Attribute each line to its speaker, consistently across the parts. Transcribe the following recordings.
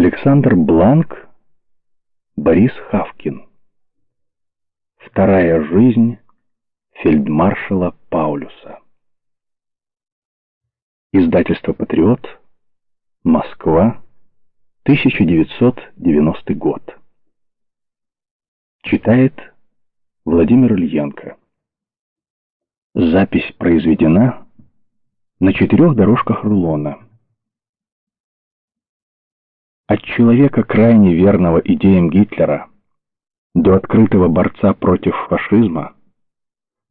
Speaker 1: Александр Бланк, Борис Хавкин. Вторая жизнь фельдмаршала Паулюса. Издательство «Патриот», Москва, 1990 год. Читает Владимир Ильенко. Запись произведена на четырех дорожках рулона. От человека, крайне верного идеям Гитлера, до открытого борца против фашизма,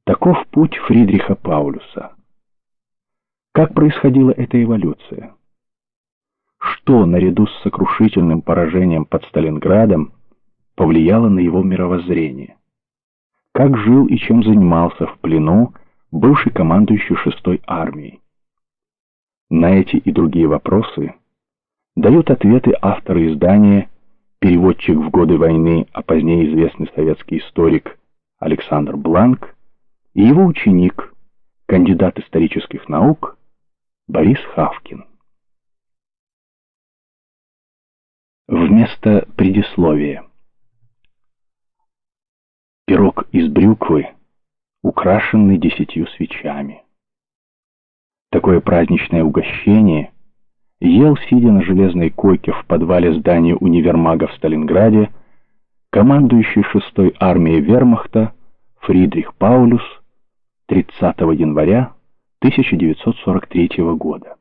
Speaker 1: таков путь Фридриха Паулюса. Как происходила эта эволюция? Что, наряду с сокрушительным поражением под Сталинградом, повлияло на его мировоззрение? Как жил и чем занимался в плену бывший командующий шестой армией? На эти и другие вопросы – дают ответы авторы издания, переводчик в годы войны, а позднее известный советский историк Александр Бланк и его ученик, кандидат исторических наук Борис Хавкин. Вместо предисловия. Пирог из брюквы, украшенный десятью свечами. Такое праздничное угощение – ел, сидя на железной койке в подвале здания универмага в Сталинграде, командующий шестой армией вермахта Фридрих Паулюс 30 января 1943 года.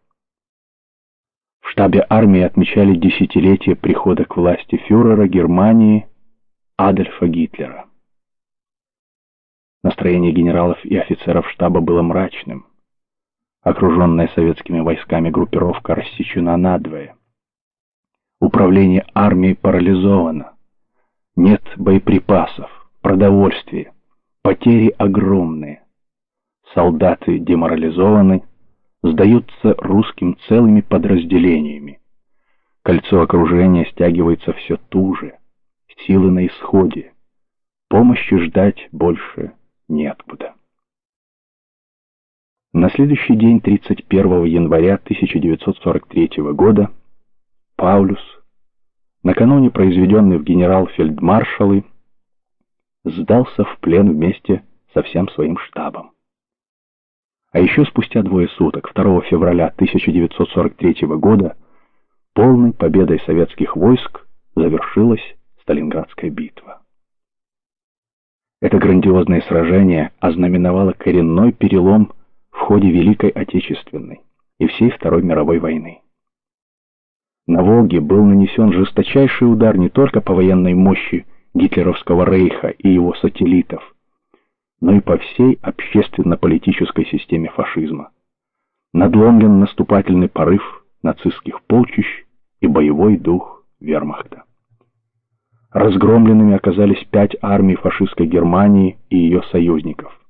Speaker 1: В штабе армии отмечали десятилетие прихода к власти фюрера Германии Адольфа Гитлера. Настроение генералов и офицеров штаба было мрачным. Окруженная советскими войсками группировка рассечена надвое. Управление армией парализовано. Нет боеприпасов, продовольствия, потери огромные. Солдаты деморализованы, сдаются русским целыми подразделениями. Кольцо окружения стягивается все туже, силы на исходе. Помощи ждать больше неоткуда. На следующий день, 31 января 1943 года, Паулюс, накануне произведенный в генерал-фельдмаршалы, сдался в плен вместе со всем своим штабом. А еще спустя двое суток, 2 февраля 1943 года, полной победой советских войск завершилась Сталинградская битва. Это грандиозное сражение ознаменовало коренной перелом ходе Великой Отечественной и всей Второй мировой войны. На Волге был нанесен жесточайший удар не только по военной мощи гитлеровского рейха и его сателлитов, но и по всей общественно-политической системе фашизма. Надломлен наступательный порыв нацистских полчищ и боевой дух вермахта. Разгромленными оказались пять армий фашистской Германии и ее союзников –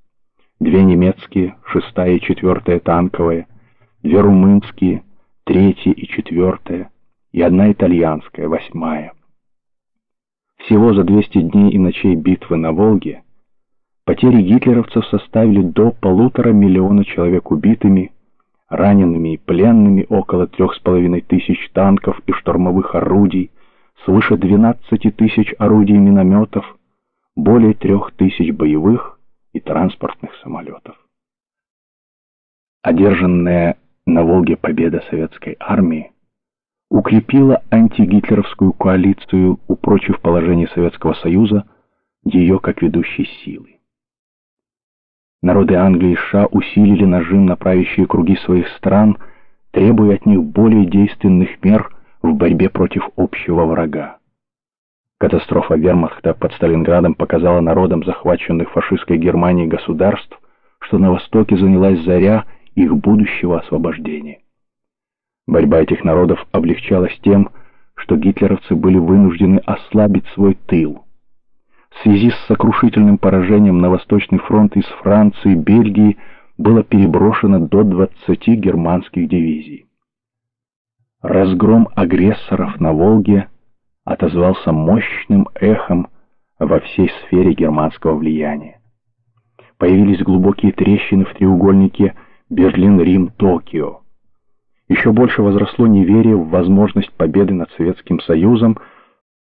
Speaker 1: две немецкие, шестая и четвертая танковая, две румынские, третья и четвертая, и одна итальянская, восьмая. Всего за 200 дней и ночей битвы на Волге потери гитлеровцев составили до полутора миллиона человек убитыми, ранеными и пленными около трех с половиной тысяч танков и штурмовых орудий, свыше 12 тысяч орудий минометов, более трех тысяч боевых, и транспортных самолетов. Одержанная на Волге победа советской армии укрепила антигитлеровскую коалицию, упрочив положение Советского Союза ее как ведущей силы. Народы Англии и США усилили нажим на правящие круги своих стран, требуя от них более действенных мер в борьбе против общего врага. Катастрофа вермахта под Сталинградом показала народам захваченных фашистской Германией государств, что на Востоке занялась заря их будущего освобождения. Борьба этих народов облегчалась тем, что гитлеровцы были вынуждены ослабить свой тыл. В связи с сокрушительным поражением на Восточный фронт из Франции и Бельгии было переброшено до 20 германских дивизий. Разгром агрессоров на Волге – отозвался мощным эхом во всей сфере германского влияния. Появились глубокие трещины в треугольнике Берлин-Рим-Токио. Еще больше возросло неверие в возможность победы над Советским Союзом –